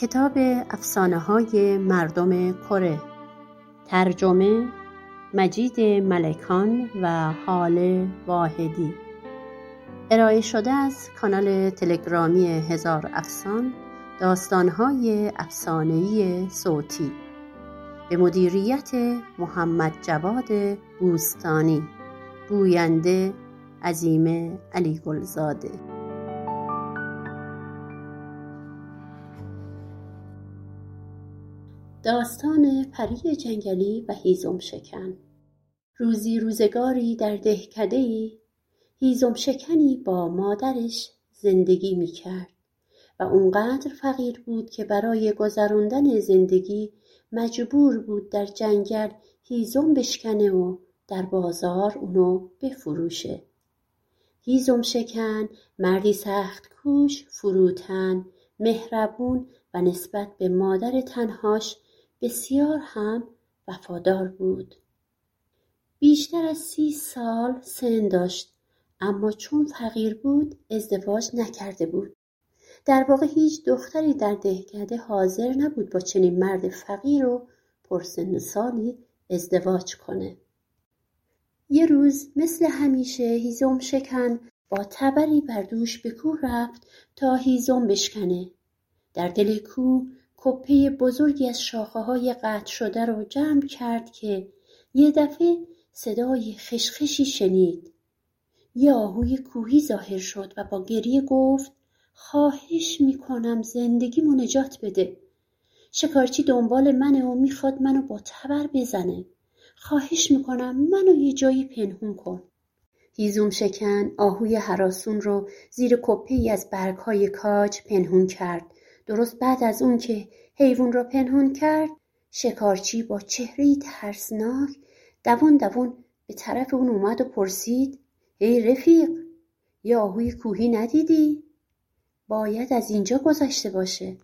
کتاب افسانه های مردم کره. ترجمه مجید ملکان و حال واحدی. ارائه شده از کانال تلگرامی هزار افسان داستانهای افسانهای صوتی. به مدیریت محمد جواد بوستانی. گوینده عظیم علی گلزاده داستان پری جنگلی و هیزم شکن. روزی روزگاری در دهکدهای هیزم شکنی با مادرش زندگی می‌کرد و اونقدر فقیر بود که برای گذراندن زندگی مجبور بود در جنگل هیزم بشکنه و در بازار اونو بفروشه. هیزم شکن مردی سخت کوش فروتن مهربون و نسبت به مادر تنهاش بسیار هم وفادار بود. بیشتر از سی سال سن داشت اما چون فقیر بود ازدواج نکرده بود. در واقع هیچ دختری در دهکده حاضر نبود با چنین مرد فقیر و پرسن سالی ازدواج کنه. یه روز مثل همیشه هیزم شکن با تبری بر دوش به کوه رفت تا هیزم بشکنه. در دل کوه کپه بزرگی از شاخه های قطع شده رو جمع کرد که یه دفعه صدای خشخشی شنید. یه آهوی کوهی ظاهر شد و با گریه گفت خواهش می‌کنم زندگیمو نجات بده. شکارچی دنبال منه و می‌خواد منو با تبر بزنه. خواهش می‌کنم منو یه جایی پنهون کن. هیزوم شکن آهوی حراسون رو زیر کپه از برگهای کاج پنهون کرد. درست بعد از اون که حیوان را پنهون کرد شکارچی با چهره ترسناک دوان دوان به طرف اون اومد و پرسید ای رفیق یه آهوی کوهی ندیدی؟ باید از اینجا گذشته باشه.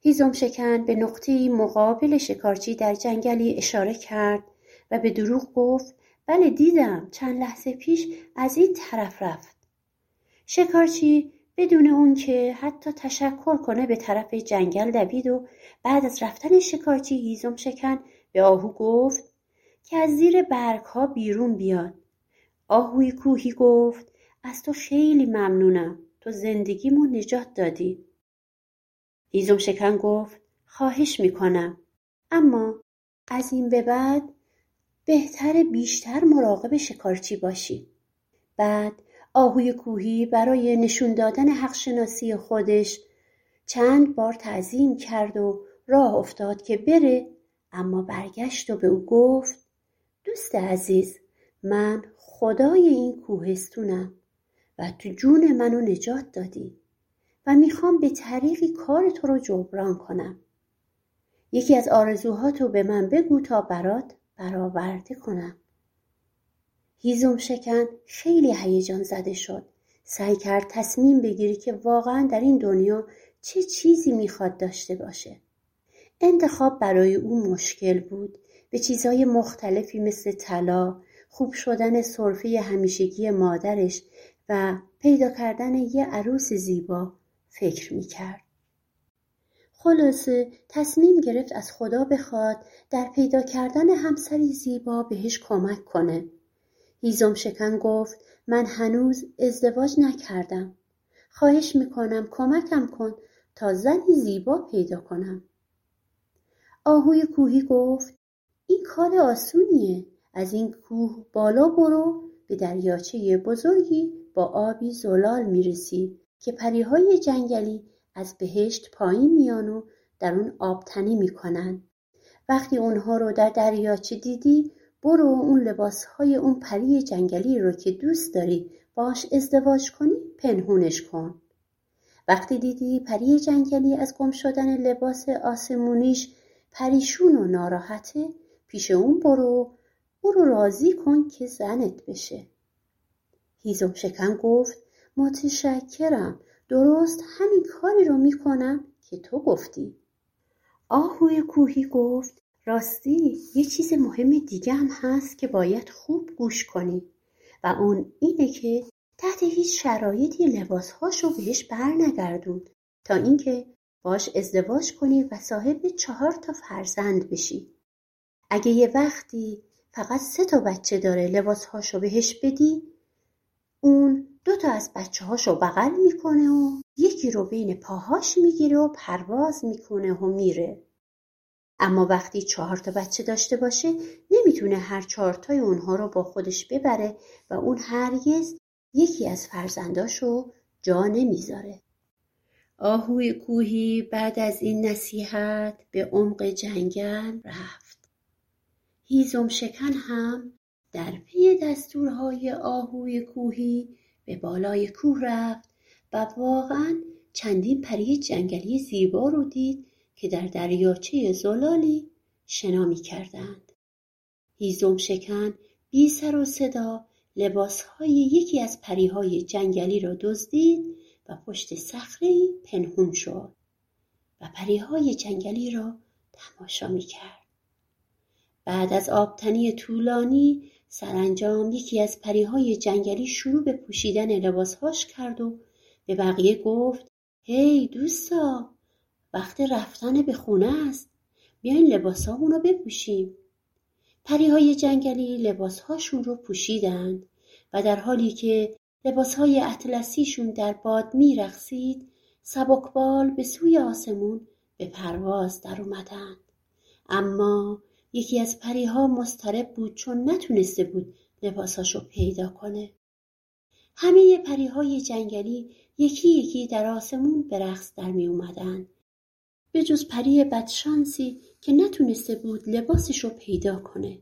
هیزم شکن به نقطه مقابل شکارچی در جنگلی اشاره کرد و به دروغ گفت بله دیدم چند لحظه پیش از این طرف رفت. شکارچی بدون اون که حتی تشکر کنه به طرف جنگل دوید و بعد از رفتن شکارچی هیزم شکن به آهو گفت که از زیر برگ ها بیرون بیاد. آهوی کوهی گفت از تو خیلی ممنونم تو زندگیمو نجات دادی. هیزم شکن گفت خواهش می‌کنم اما از این به بعد بهتر بیشتر مراقب شکارچی باشی. بعد آهوی کوهی برای نشون دادن حق شناسی خودش چند بار تعظیم کرد و راه افتاد که بره اما برگشت و به او گفت دوست عزیز من خدای این کوهستونم و تو جون منو نجات دادی و می‌خوام به طریقی کار تو رو جبران کنم. یکی از آرزوهاتو به من بگو تا برات برآورده کنم. هیزم شکن خیلی هیجان زده شد سعی کرد تصمیم بگیری که واقعا در این دنیا چه چیزی می‌خواد داشته باشه انتخاب برای او مشکل بود به چیزهای مختلفی مثل طلا خوب شدن صرفه همیشگی مادرش و پیدا کردن یه عروس زیبا فکر می‌کرد. خلاصه تصمیم گرفت از خدا بخواد در پیدا کردن همسری زیبا بهش کمک کنه. هیزم شکن گفت من هنوز ازدواج نکردم. خواهش می‌کنم کمکم کن تا زنی زیبا پیدا کنم. آهوی کوهی گفت این کار آسونیه. از این کوه بالا برو به دریاچه بزرگی با آبی زلال می‌رسی که پریهای جنگلی از بهشت پایین میان و در اون آبتنی می‌کنن. وقتی اونها رو در دریاچه دیدی برو اون لباسهای اون پری جنگلی رو که دوست داری باش ازدواج کنی پنهونش کن. وقتی دیدی پری جنگلی از گم شدن لباس آسمونیش پریشون و ناراحته پیش اون برو برو راضی کن که زنت بشه. هیزم شکن گفت متشکرم درست همین کاری رو می‌کنم که تو گفتی. آهوی کوهی گفت راستی یه چیز مهم دیگه هم هست که باید خوب گوش کنی و اون اینه که تحت هیچ شرایطی لباسهاشو بهش بر نگردون تا اینکه باش ازدواج کنی و صاحب چهار تا فرزند بشی. اگه یه وقتی فقط سه تا بچه داره لباسهاشو بهش بدی اون دو تا از بچه هاشو بغل می‌کنه و یکی رو بین پاهاش می‌گیره و پرواز می‌کنه و میره. اما وقتی چهار تا بچه داشته باشه نمی‌تونه هر چهارتای اونها رو با خودش ببره و اون هرگز یکی از فرزنداشو جا نمی‌ذاره. آهوی کوهی بعد از این نصیحت به عمق جنگل رفت. هیزم شکن هم در پی دستورهای آهوی کوهی به بالای کوه رفت و واقعا چندین پری جنگلی زیبا رو دید که در دریاچه زلالی شنا می کردند. هیزم شکن بی سر و صدا لباسهای یکی از پریهای جنگلی را دزدید و پشت صخره پنهون شد و پریهای جنگلی را تماشا می کرد. بعد از آبتنی طولانی سرانجام یکی از پریهای جنگلی شروع به پوشیدن لباسهاش کرد و به بقیه گفت هی دوستا وقت رفتن به خونه است. بیاین لباسامون رو بپوشیم. پریهای جنگلی لباسهاشون رو پوشیدند و در حالی که لباسهای اطلسیشون در باد میرقصید سبکبال به سوی آسمون به پرواز در اومدند. اما یکی از پریها مسترب بود چون نتونسته بود لباساشو پیدا کنه. همه پریهای جنگلی یکی یکی در آسمون به رقص در می. به جز پری بدشانسی که نتونسته بود لباسش رو پیدا کنه.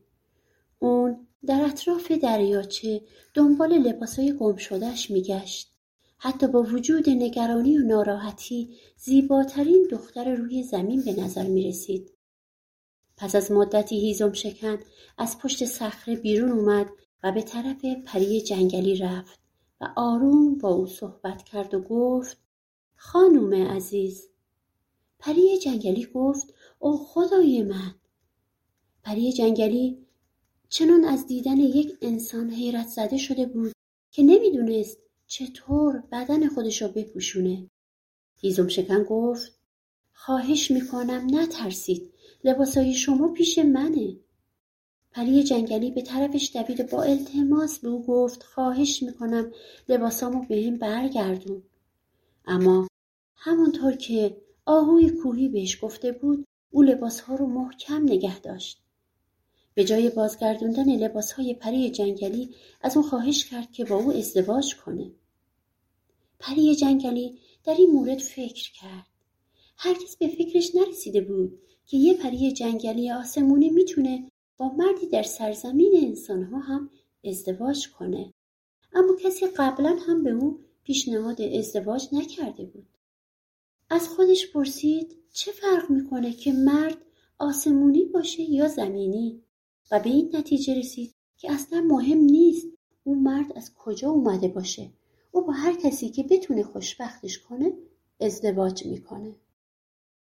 اون در اطراف دریاچه دنبال لباسای گم شدهش میگشت. حتی با وجود نگرانی و ناراحتی زیباترین دختر روی زمین به نظر می رسید. پس از مدتی هیزم شکن از پشت صخره بیرون اومد و به طرف پری جنگلی رفت و آروم با او صحبت کرد و گفت خانوم عزیز پری جنگلی گفت او خدای من. پری جنگلی چنان از دیدن یک انسان حیرت زده شده بود که نمی‌دونست چطور بدن خودش را بپوشونه. هیزم شکن گفت خواهش می‌کنم نترسید. لباسای شما پیش منه. پری جنگلی به طرفش دوید و با التماس به او گفت خواهش می‌کنم لباسامو به هم برگردون. اما همونطور که آهوی کوهی بهش گفته بود او لباسها رو محکم نگه داشت. به جای بازگردوندن لباسهای پری جنگلی از اون خواهش کرد که با او ازدواج کنه. پری جنگلی در این مورد فکر کرد. هرگز به فکرش نرسیده بود که یه پری جنگلی آسمونی می‌تونه با مردی در سرزمین انسانها هم ازدواج کنه. اما کسی قبلا هم به او پیشنهاد ازدواج نکرده بود. از خودش پرسید چه فرق می‌کنه که مرد آسمونی باشه یا زمینی؟ و به این نتیجه رسید که اصلا مهم نیست اون مرد از کجا اومده باشه. او با هر کسی که بتونه خوشبختش کنه ازدواج می‌کنه.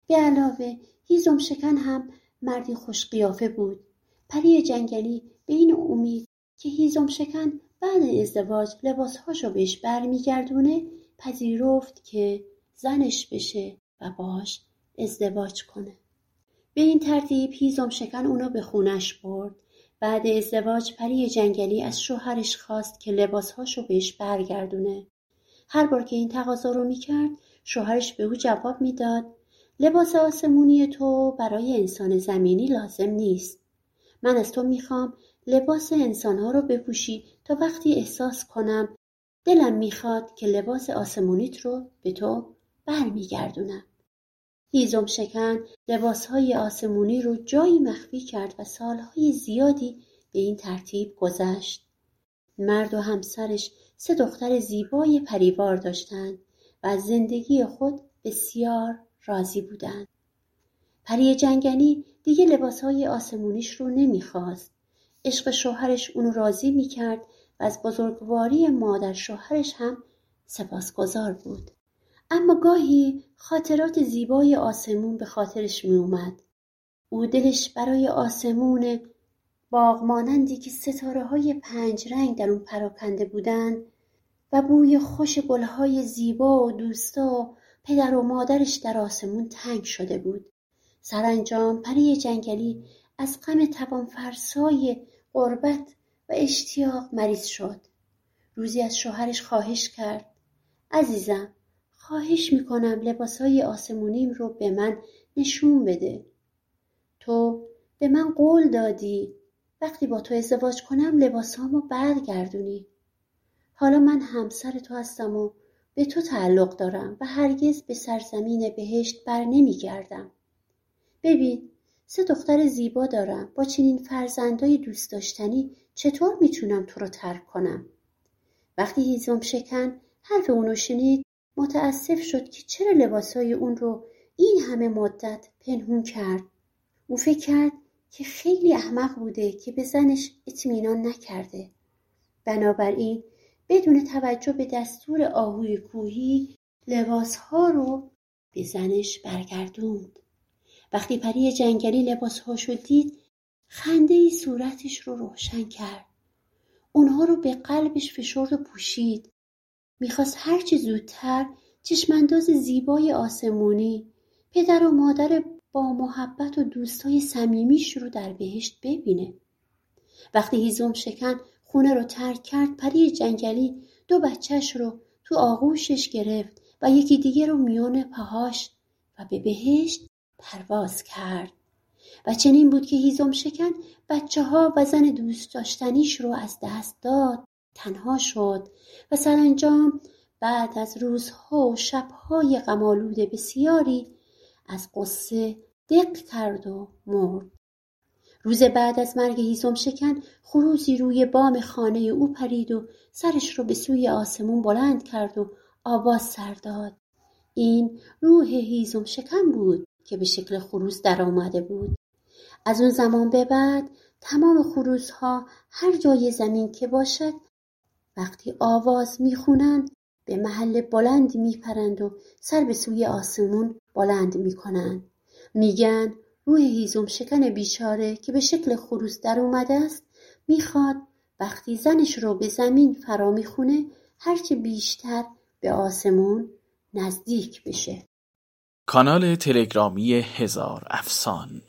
به علاوه هیزم شکن هم مردی خوش قیافه بود. پری جنگلی به این امید که هیزم شکن بعد ازدواج لباسهاشو بهش برمیگردونه پذیرفت که زنش بشه و باش ازدواج کنه. به این ترتیب هیزم شکن اونو به خونش برد. بعد ازدواج پری جنگلی از شوهرش خواست که لباسهاشو بهش برگردونه. هر بار که این تقاضا رو می‌کرد شوهرش به او جواب می‌داد لباس آسمونی تو برای انسان زمینی لازم نیست. من از تو می‌خوام لباس انسانها رو بپوشی تا وقتی احساس کنم دلم می‌خواد که لباس آسمونیت رو به تو برمیگردونم. هیزم شکن لباسهای آسمونی رو جایی مخفی کرد و سالهای زیادی به این ترتیب گذشت. مرد و همسرش سه دختر زیبای پریوار داشتند و از زندگی خود بسیار راضی بودند. پری جنگلی دیگه لباسهای آسمونیش رو نمی‌خواست. عشق شوهرش اونو راضی می‌کرد و از بزرگواری مادر شوهرش هم سپاسگزار بود. اما گاهی خاطرات زیبای آسمون به خاطرش می اومد. او دلش برای آسمون باغ مانندی که ستاره های پنج رنگ در اون پراکنده بودند و بوی خوش گلهای زیبا و دوستا پدر و مادرش در آسمون تنگ شده بود. سرانجام پری جنگلی از غم توان فرسای قربت و اشتیاق مریض شد. روزی از شوهرش خواهش کرد. عزیزم خواهش می‌کنم لباسهای آسمونیم رو به من نشون بده. تو به من قول دادی. وقتی با تو ازدواج کنم لباسهامو برگردونی. حالا من همسر تو هستم و به تو تعلق دارم و هرگز به سرزمین بهشت بر نمیگردم. ببین سه دختر زیبا دارم. با چنین فرزندای دوست داشتنی چطور می‌تونم تو رو ترک کنم؟ وقتی هیزم شکن حرف اونو شنید. متاسف شد که چرا لباسای اون رو این همه مدت پنهون کرد. او فکر کرد که خیلی احمق بوده که به زنش اطمینان نکرده. بنابراین بدون توجه به دستور آهوی کوهی لباسها رو به زنش برگردوند. وقتی پری جنگلی لباسهاشو دید خنده ای صورتش رو روشن کرد. اونها رو به قلبش فشرد و پوشید. می‌خواست هرچی زودتر چشمانداز زیبای آسمونی پدر و مادر با محبت و دوستای صمیمیش رو در بهشت ببینه. وقتی هیزم شکن خونه رو ترک کرد پری جنگلی دو بچهش رو تو آغوشش گرفت و یکی دیگه رو میان پاهاش و به بهشت پرواز کرد. و چنین بود که هیزم شکن بچه ها و زن دوست داشتنیش رو از دست داد. تنها شد و سرانجام بعد از روزها و شبهای غمالود بسیاری از قصه دق کرد و مرد. روز بعد از مرگ هیزم شکن خروزی روی بام خانه او پرید و سرش رو به سوی آسمون بلند کرد و آواز سر داد. این روح هیزم شکن بود که به شکل خروس در آمده بود. از اون زمان به بعد تمام خروسها هر جای زمین که باشد وقتی آواز می‌خونند به محل بلند میپرند و سر به سوی آسمون بلند می‌کنند. میگن روح هیزم شکن بیچاره که به شکل خروس در اومده است می‌خواد وقتی زنش رو به زمین فرا می‌خونه هرچه بیشتر به آسمون نزدیک بشه. کانال تلگرامی هزار افسان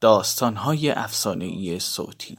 داستانهای افسانهای صوتی.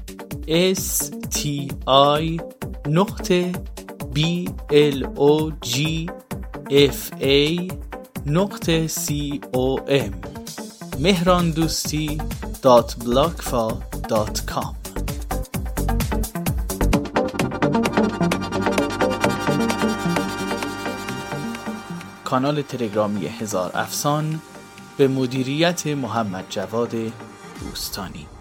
s t i نقطه b l o g f a نقطه c o m. مهران دوستی dot Blogfa dot com کانال تلگرامی هزار افسان به مدیریت محمد جواد دوستانی.